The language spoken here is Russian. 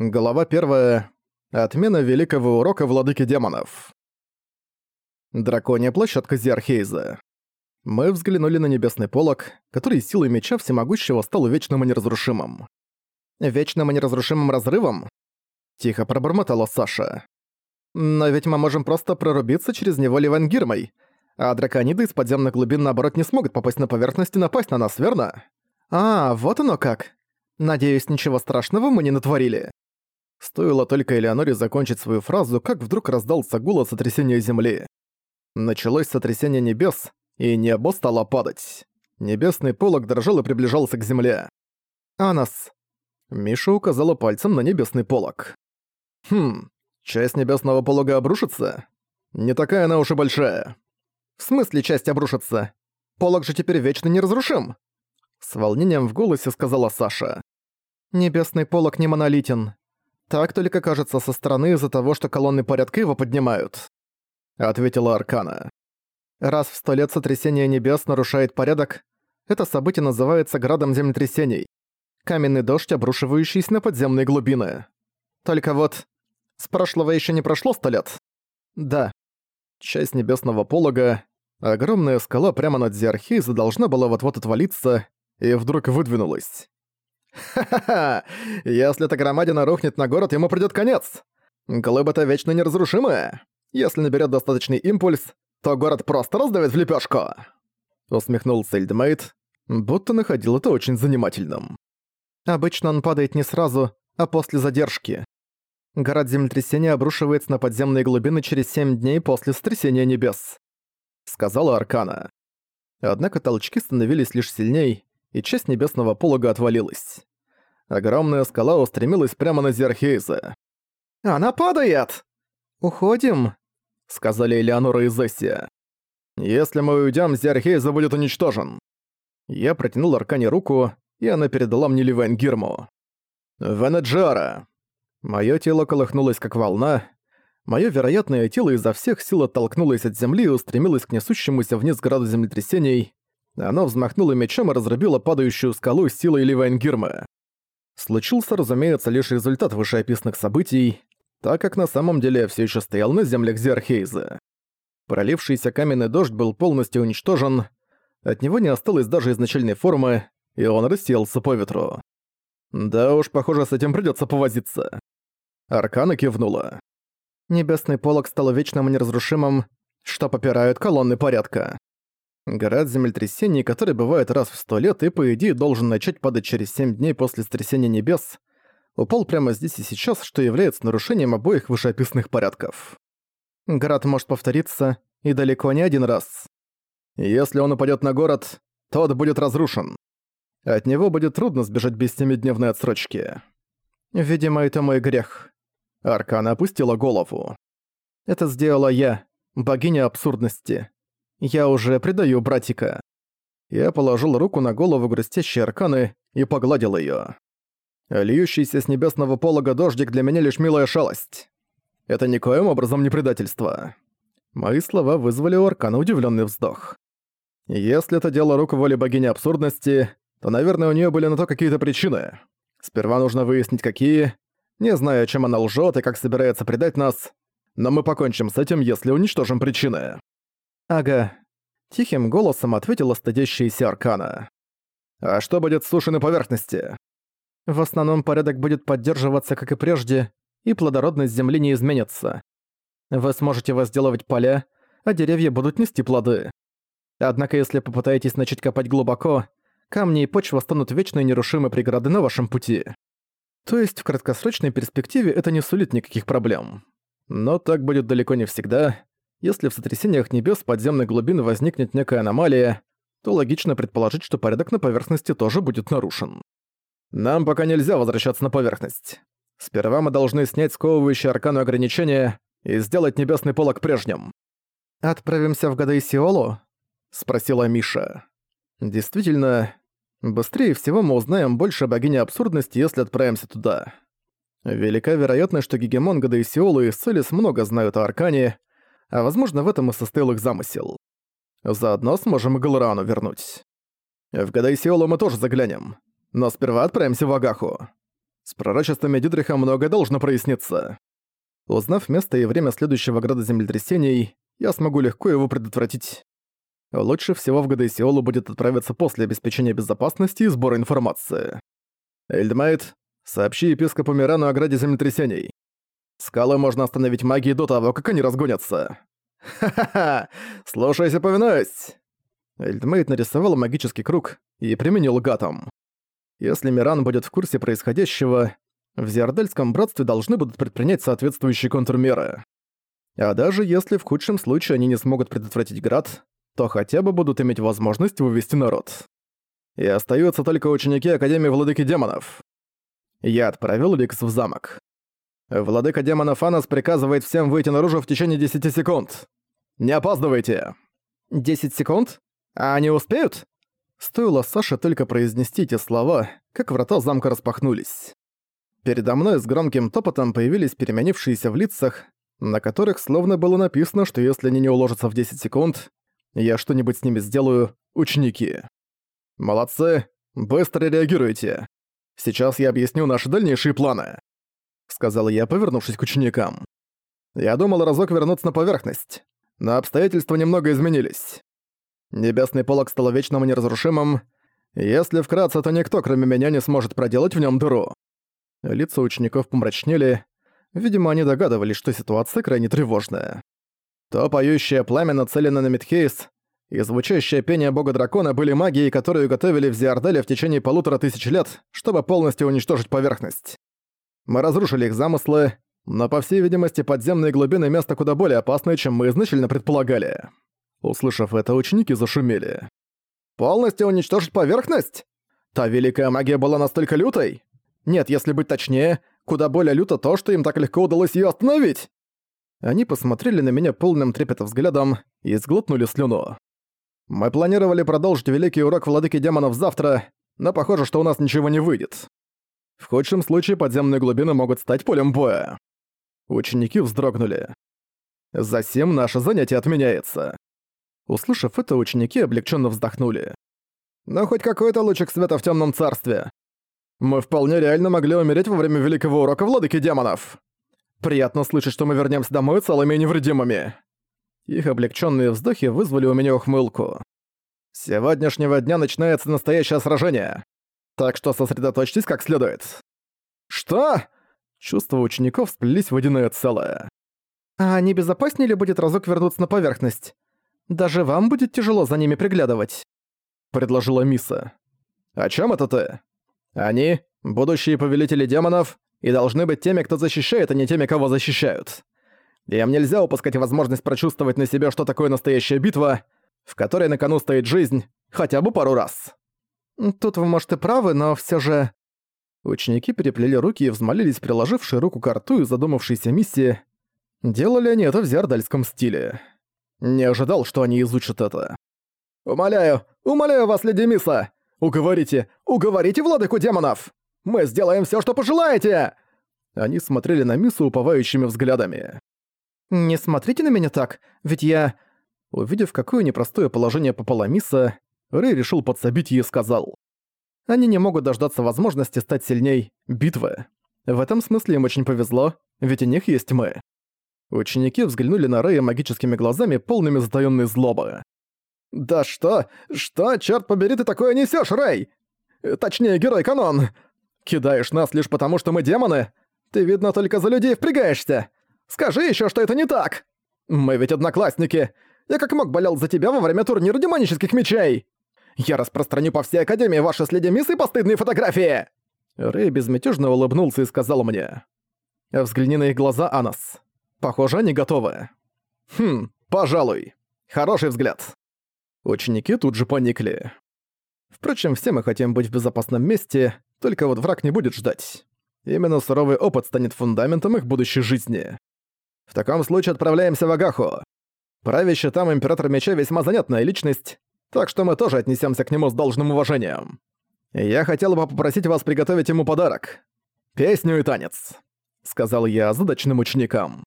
Глава 1. Отмена великого урока владыки демонов. Драконья площадка Зиархейза. Мы взглянули на небесный полог, который силой меча всемогущего стал вечным и неразрушимым. «Вечным и неразрушимым разрывом?» Тихо пробормотала Саша. «Но ведь мы можем просто прорубиться через него Ливенгирмой, а дракониды из подземных глубин наоборот не смогут попасть на поверхность и напасть на нас, верно? А, вот оно как. Надеюсь, ничего страшного мы не натворили». Стоило только Элеоноре закончить свою фразу, как вдруг раздался гул от сотрясения земли. Началось сотрясение небес, и небо стало падать. Небесный полог дрожал и приближался к земле. «Анас!» Миша указала пальцем на небесный полог. «Хм, часть небесного полога обрушится? Не такая она уж и большая». «В смысле часть обрушится? Полог же теперь вечно неразрушим!» С волнением в голосе сказала Саша. «Небесный полог не монолитен. Так только кажется со стороны из-за того, что колонны порядка его поднимают», — ответила Аркана. «Раз в сто лет сотрясение небес нарушает порядок, это событие называется градом землетрясений. Каменный дождь, обрушивающийся на подземные глубины. Только вот... С прошлого еще не прошло сто лет? Да. Часть небесного полога, огромная скала прямо над Зиархейза должна была вот-вот отвалиться, и вдруг выдвинулась. Ха-ха-ха! Если эта громадина рухнет на город, ему придёт конец! Глыба-то вечно неразрушимая. Если наберёт достаточный импульс, то город просто раздавит в лепёшку!» Усмехнулся Эльдмейт, будто находил это очень занимательным. Обычно он падает не сразу, а после задержки. Город землетрясения обрушивается на подземные глубины через семь дней после сотрясения небес. Сказала Аркана. Однако толчки становились лишь сильней, и часть небесного полога отвалилась. Огромная скала устремилась прямо на Зерхейза. «Она падает!» «Уходим», — сказали Элеонора и Зессия. «Если мы уйдем, Зерхейза будет уничтожен». Я протянул Аркане руку, и она передала мне Ливенгирму. «Венеджара!» Моё тело колыхнулось как волна. Моё вероятное тело изо всех сил оттолкнулось от земли и устремилось к несущемуся вниз граду землетрясений. Оно взмахнуло мечом и разрубило падающую скалу силой Ливенгирма. Случился, разумеется, лишь результат вышеописанных событий, так как на самом деле все еще стоял на землях Зерхейза. Пролившийся каменный дождь был полностью уничтожен, от него не осталось даже изначальной формы, и он рассеялся по ветру. Да уж, похоже, с этим придется повозиться. Аркана кивнула. Небесный полог стал вечным и неразрушимым, что попирают колонны порядка. Град землетрясений, который бывает раз в сто лет и, по идее, должен начать падать через семь дней после стрясения небес, упал прямо здесь и сейчас, что является нарушением обоих вышеописанных порядков. Град может повториться, и далеко не один раз. Если он упадет на город, тот будет разрушен. От него будет трудно сбежать без семидневной отсрочки. Видимо, это мой грех. Аркана опустила голову. Это сделала я, богиня абсурдности. Я уже предаю братика. Я положил руку на голову грустящей арканы и погладил её. Льющийся с небесного полога дождик для меня лишь милая шалость. Это никоим образом не предательство. Мои слова вызвали у Аркана удивлённый вздох. Если это дело рук воли богини абсурдности, то, наверное, у неё были на то какие-то причины. Сперва нужно выяснить, какие. Не знаю, чем она лжёт и как собирается предать нас, но мы покончим с этим, если уничтожим причины. «Ага», — тихим голосом ответила стыдящаяся Аркана. «А что будет с сушей на поверхности?» «В основном порядок будет поддерживаться, как и прежде, и плодородность земли не изменится. Вы сможете возделывать поля, а деревья будут нести плоды. Однако если попытаетесь начать копать глубоко, камни и почва станут вечной нерушимой преградой на вашем пути. То есть в краткосрочной перспективе это не сулит никаких проблем. Но так будет далеко не всегда, если в сотрясениях небес подземной глубины возникнет некая аномалия, то логично предположить, что порядок на поверхности тоже будет нарушен. Нам пока нельзя возвращаться на поверхность. Сперва мы должны снять сковывающие аркану ограничения и сделать небесный полог прежним. «Отправимся в Гадаисиолу?» — спросила Миша. «Действительно, быстрее всего мы узнаем больше о богине абсурдности, если отправимся туда. Велика вероятность, что Гегемон Гадаисиолу и Селис много знают о Аркане, а возможно в этом и состоял их замысел. Заодно сможем Галрану вернуть. В Гадайсиолу мы тоже заглянем, но сперва отправимся в Агаху. С пророчествами Дидриха многое должно проясниться. Узнав место и время следующего града землетрясений, я смогу легко его предотвратить. Лучше всего в Гадейсиолу будет отправиться после обеспечения безопасности и сбора информации. Эльдмейт, сообщи епископу Мирану о граде землетрясений. Скалы можно остановить магией до того, как они разгонятся. Ха-ха-ха! Слушайся, повинуюсь! Эльдмейт нарисовал магический круг и применил гатом. Если Миран будет в курсе происходящего, в Зиардельском братстве должны будут предпринять соответствующие контрмеры. А даже если в худшем случае они не смогут предотвратить град, то хотя бы будут иметь возможность вывести народ. И остаются только ученики Академии Владыки Демонов. Я отправил Ликс в замок. Владыка демонов Анас приказывает всем выйти наружу в течение 10 секунд. Не опаздывайте. 10 секунд? А они успеют? Стоило Саше только произнести эти слова, как врата замка распахнулись. Передо мной с громким топотом появились переменившиеся в лицах, на которых словно было написано, что если они не уложатся в 10 секунд, я что-нибудь с ними сделаю, ученики. Молодцы, быстро реагируйте. Сейчас я объясню наши дальнейшие планы. — сказал я, повернувшись к ученикам. «Я думал разок вернуться на поверхность, но обстоятельства немного изменились. Небесный полог стал вечным и неразрушимым. Если вкратце, то никто, кроме меня, не сможет проделать в нем дыру». Лица учеников помрачнели. Видимо, они догадывались, что ситуация крайне тревожная. То поющее пламя, нацеленное на Мидхейс, и звучащее пение бога-дракона были магией, которую готовили в Зиарделе в течение полутора тысяч лет, чтобы полностью уничтожить поверхность. Мы разрушили их замыслы, но, по всей видимости, подземные глубины — место куда более опасное, чем мы изначально предполагали. Услышав это, ученики зашумели. «Полностью уничтожить поверхность? Та великая магия была настолько лютой? Нет, если быть точнее, куда более люто то, что им так легко удалось ее остановить!» Они посмотрели на меня полным трепета взглядом и сглотнули слюну. «Мы планировали продолжить великий урок владыки демонов завтра, но похоже, что у нас ничего не выйдет. В худшем случае подземные глубины могут стать полем боя. Ученики вздрогнули. Затем наше занятие отменяется. Услышав это, ученики облегченно вздохнули. Но хоть какой-то лучик света в темном царстве. Мы вполне реально могли умереть во время великого урока владыки демонов. Приятно слышать, что мы вернемся домой целыми и невредимыми. Их облегченные вздохи вызвали у меня ухмылку. С сегодняшнего дня начинается настоящее сражение. Так что сосредоточьтесь как следует. Что? Чувства учеников сплелись в водяное целое. А не безопаснее ли будет разок вернуться на поверхность? Даже вам будет тяжело за ними приглядывать, предложила Миса. О чем это ты? Они — будущие повелители демонов и должны быть теми, кто защищает, а не теми, кого защищают. Им нельзя упускать возможность прочувствовать на себе, что такое настоящая битва, в которой на кону стоит жизнь, хотя бы пару раз. Тут вы, может, и правы, но все же...» Ученики переплели руки и взмолились, приложившие руку к рту и задумавшейся миссии. Делали они это в зиардальском стиле. Не ожидал, что они изучат это. «Умоляю, умоляю вас, леди Миса! Уговорите, уговорите владыку демонов! Мы сделаем все, что пожелаете!» Они смотрели на Мису уповающими взглядами. «Не смотрите на меня так, ведь я...» Увидев, какое непростое положение попала Миса, Рэй решил подсобить ей и сказал. Они не могут дождаться возможности стать сильней битвы. В этом смысле им очень повезло, ведь у них есть мы. Ученики взглянули на Рэя магическими глазами, полными затаённой злобы. «Да что? Что, черт побери, ты такое несёшь, Рэй? Точнее, герой Канон! Кидаешь нас лишь потому, что мы демоны? Ты, видно, только за людей впрягаешься! Скажи ещё, что это не так! Мы ведь одноклассники! Я как мог болел за тебя во время турнира демонических мечей!» Я распространю по всей Академии ваши следы мисс и постыдные фотографии!» Рэй безмятежно улыбнулся и сказал мне. «Взгляни на их глаза, Анас. Похоже, они готовы». «Хм, пожалуй. Хороший взгляд». Ученики тут же поникли. Впрочем, все мы хотим быть в безопасном месте, только вот враг не будет ждать. Именно суровый опыт станет фундаментом их будущей жизни. В таком случае отправляемся в Агаху. Правящий там император меча весьма занятная личность, так что мы тоже отнесемся к нему с должным уважением. Я хотел бы попросить вас приготовить ему подарок. Песню и танец», — сказал я задачным ученикам.